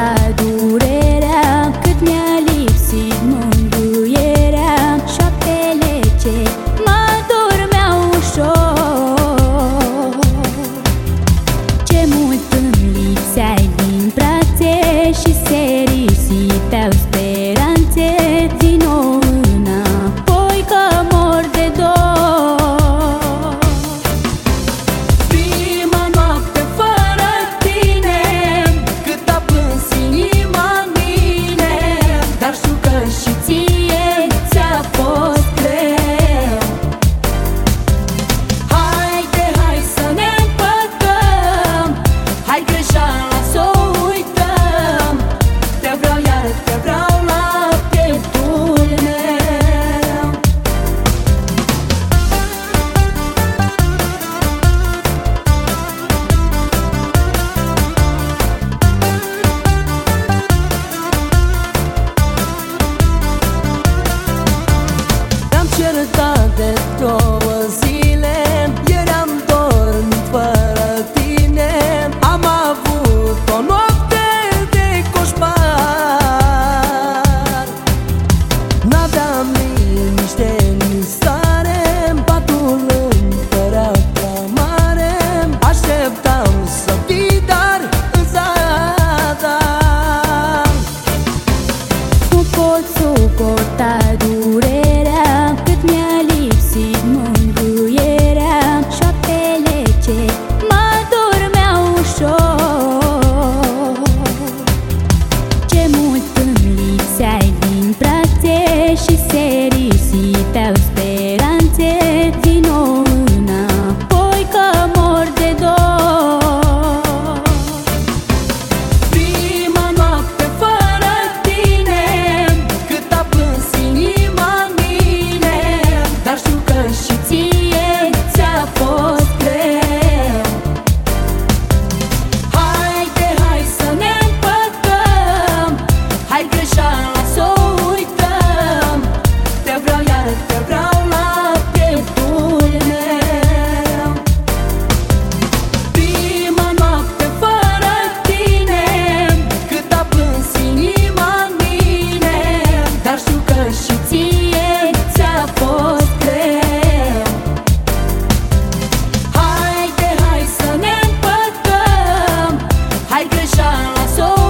I do pot suporta durerea Cât mi-a lipsit mângâierea Șoaptele ce mă dormeau ușor Ce mult îmi lipseai din și se. so